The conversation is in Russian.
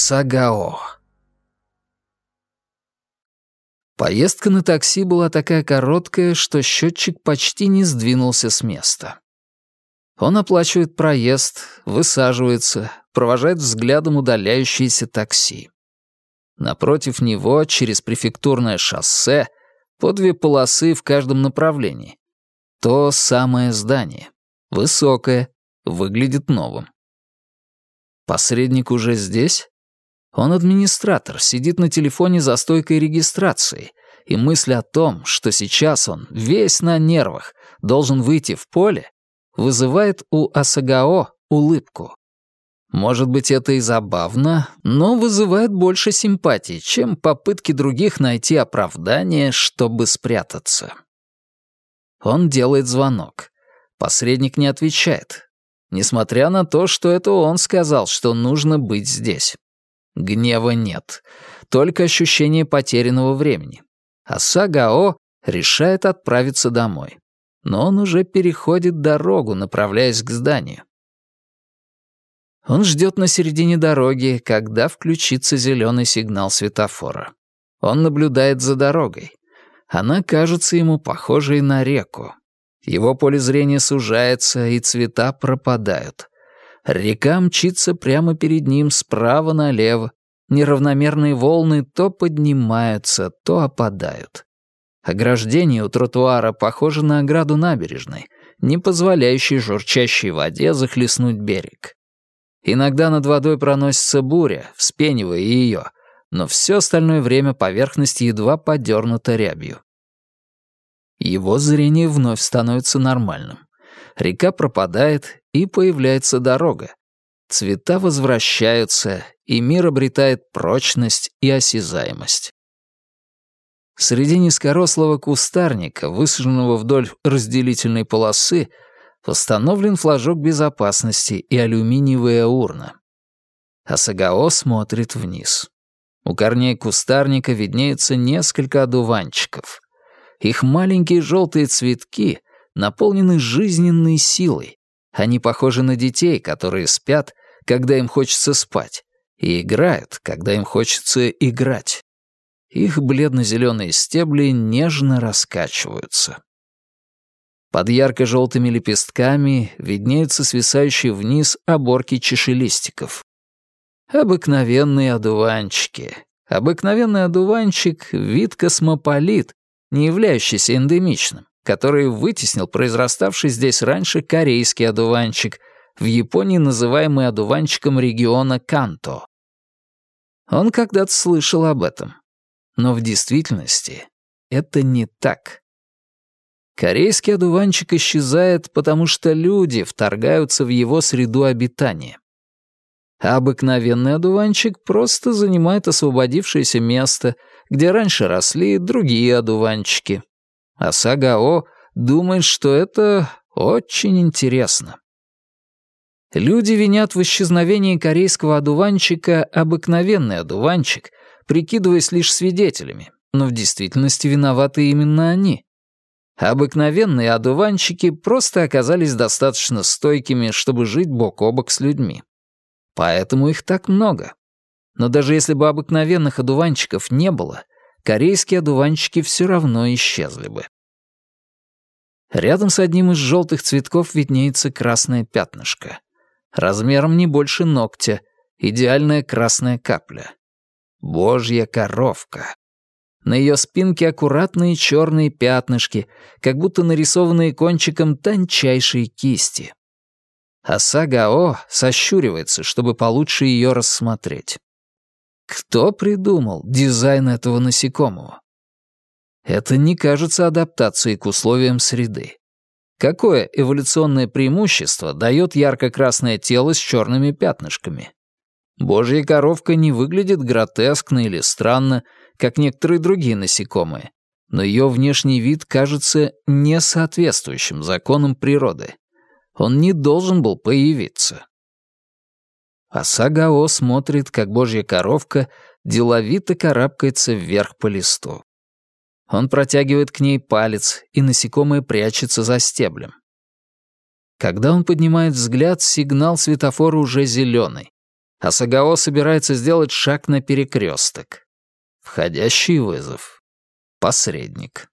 Асагао. Поездка на такси была такая короткая, что счетчик почти не сдвинулся с места. Он оплачивает проезд, высаживается, провожает взглядом удаляющееся такси. Напротив него, через префектурное шоссе, по две полосы в каждом направлении. То самое здание. Высокое, выглядит новым. Посредник уже здесь? Он администратор, сидит на телефоне за стойкой регистрации, и мысль о том, что сейчас он, весь на нервах, должен выйти в поле, вызывает у Асагао улыбку. Может быть, это и забавно, но вызывает больше симпатии, чем попытки других найти оправдание, чтобы спрятаться. Он делает звонок. Посредник не отвечает, Несмотря на то, что это он сказал, что нужно быть здесь. Гнева нет, только ощущение потерянного времени. А Сагао решает отправиться домой. Но он уже переходит дорогу, направляясь к зданию. Он ждет на середине дороги, когда включится зеленый сигнал светофора. Он наблюдает за дорогой. Она кажется ему похожей на реку. Его поле зрения сужается, и цвета пропадают. Река мчится прямо перед ним справа налево. Неравномерные волны то поднимаются, то опадают. Ограждение у тротуара похоже на ограду набережной, не позволяющей журчащей воде захлестнуть берег. Иногда над водой проносится буря, вспенивая ее, но все остальное время поверхность едва подернута рябью. Его зрение вновь становится нормальным. Река пропадает, и появляется дорога. Цвета возвращаются, и мир обретает прочность и осязаемость. Среди низкорослого кустарника, высаженного вдоль разделительной полосы, восстановлен флажок безопасности и алюминиевая урна. Асагао смотрит вниз. У корней кустарника виднеется несколько одуванчиков. Их маленькие желтые цветки наполнены жизненной силой. Они похожи на детей, которые спят, когда им хочется спать, и играют, когда им хочется играть. Их бледно-зеленые стебли нежно раскачиваются. Под ярко-желтыми лепестками виднеются свисающие вниз оборки чешелистиков. Обыкновенные одуванчики. Обыкновенный одуванчик — вид космополит, не являющийся эндемичным, который вытеснил произраставший здесь раньше корейский одуванчик, в Японии называемый одуванчиком региона Канто. Он когда-то слышал об этом. Но в действительности это не так. Корейский одуванчик исчезает, потому что люди вторгаются в его среду обитания. А обыкновенный одуванчик просто занимает освободившееся место — где раньше росли другие одуванчики. А Сагао думает, что это очень интересно. Люди винят в исчезновении корейского одуванчика обыкновенный одуванчик, прикидываясь лишь свидетелями, но в действительности виноваты именно они. Обыкновенные одуванчики просто оказались достаточно стойкими, чтобы жить бок о бок с людьми. Поэтому их так много. Но даже если бы обыкновенных одуванчиков не было, корейские одуванчики все равно исчезли бы. Рядом с одним из желтых цветков виднеется красное пятнышко. Размером не больше ногтя, идеальная красная капля. Божья коровка. На ее спинке аккуратные черные пятнышки, как будто нарисованные кончиком тончайшей кисти. А Сагао сощуривается, чтобы получше ее рассмотреть. Кто придумал дизайн этого насекомого? Это не кажется адаптацией к условиям среды. Какое эволюционное преимущество дает ярко-красное тело с черными пятнышками? Божья коровка не выглядит гротескно или странно, как некоторые другие насекомые, но ее внешний вид кажется несоответствующим законам природы. Он не должен был появиться а Сагао смотрит, как божья коровка деловито карабкается вверх по листу. Он протягивает к ней палец, и насекомое прячется за стеблем. Когда он поднимает взгляд, сигнал светофора уже зеленый. а Сагао собирается сделать шаг на перекресток. Входящий вызов. Посредник.